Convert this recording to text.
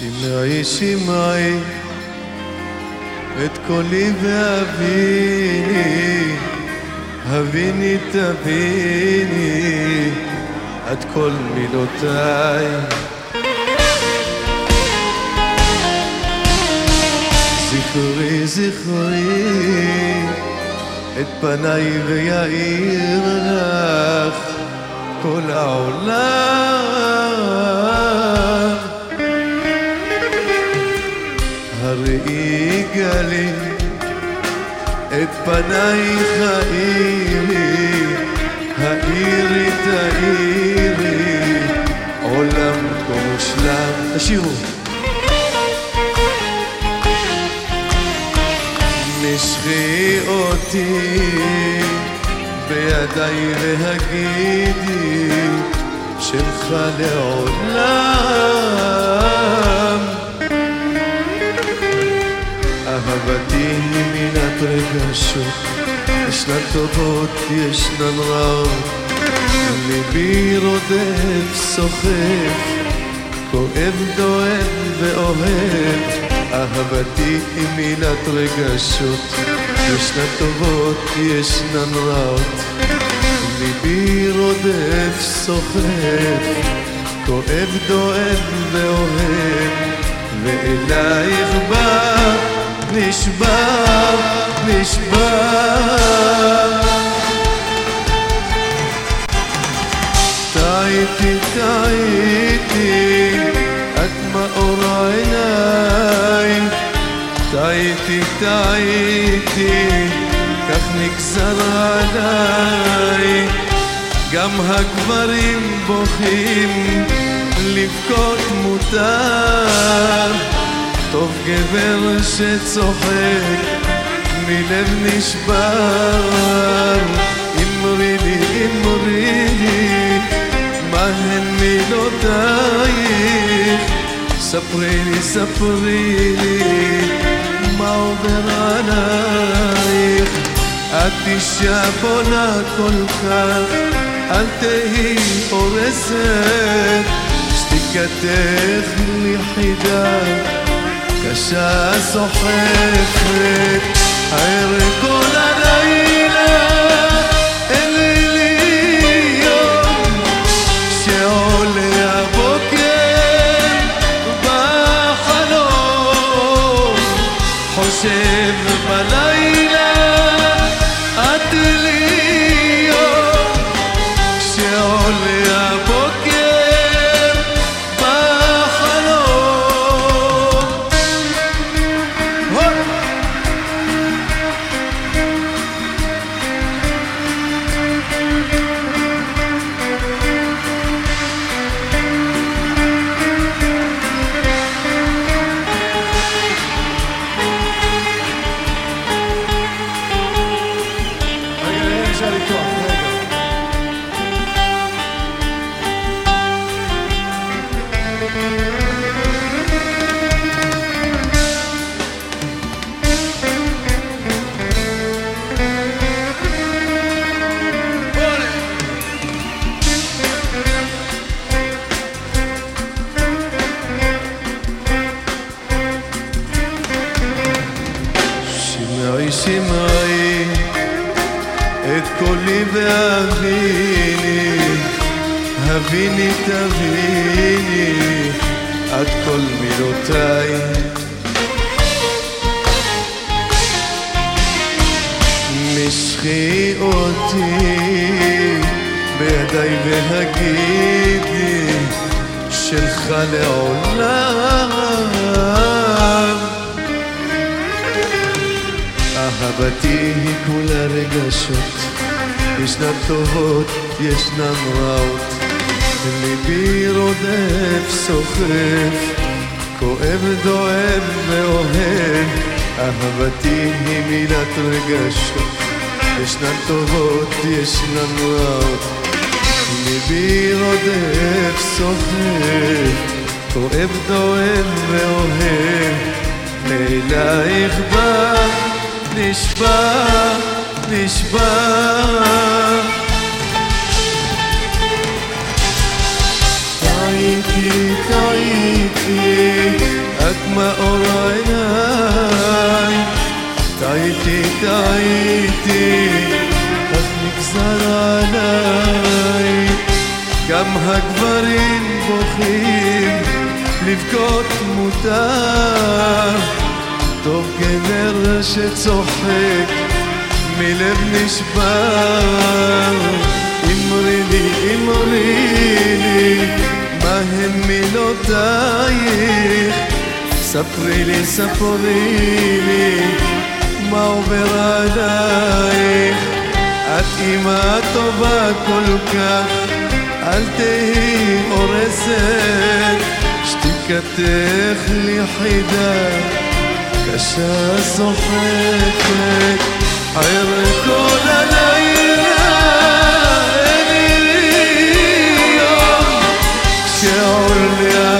שמעי שמעי את קולי והביני הביני תביני עד כל מילותיי. זכרי זכרי את פניי ויעיר לך כל העולם הראי גלי את פנייך האירי האירי תאירי עולם כה מושלם תשירו. משכי אותי בידיי והגידי שלך לעולם היא מינת רגשות ישנן טובות, ישנן רעות. ליבי רודף, סוחף. כואב, דואב ואוהב. אהבתי היא מילת רגשות. ישנן טובות, ישנן רעות. ליבי רודף, סוחף. כואב, דואב ואוהב. ואלייך בא, נשבע, נשבע טעיתי, טעיתי, את מאור עיניי טעיתי, טעיתי, כך נגזר עליי גם הגברים בוכים, לבכות מותר טוב גבר שצוחק מלב נשבר. אמרי לי, אמרי לי מה הן מילותייך? ספרי לי, ספרי לי מה עובר עלייך? את אישה בונה כל כך אל תהי הורסת. שתיקתך לי חידה קשה סוחפת הערב כל הלילה אין לי יום שעולה הבוקר בחלום. חושב בלילה את לי שמעי שמעי את קולי והביני. הביני תביני. עד כל מילותיי. משכי אותי בידיי והגידי שלך לעולם אהבתי היא כולה רגשות, ישנן טובות, ישנן רעות. ליבי רודף, סוחף, כואב, דואב ואוהב. אהבתי היא מילת רגשות, ישנן טובות, ישנן רעות. ליבי רודף, סוחף, כואב, דואב ואוהב. אלייך בא, נשבע, נשבע. טעיתי, טעיתי, מאור העיניים טעיתי, טעיתי, אז נגזר עליי גם הגברים בוכים, לבכות מותר טוב גבר שצוחק מלב נשבר. אמרי לי, אמרי לי, מה הם מילותייך? ספרי לי, ספרי לי, מה עובר עלייך? את אימא טובה כל כך, אל תהי הורסת. שתיקתך לי חידה, קשה שוחקת, ער כל הלילה אין לי יום. כשעולה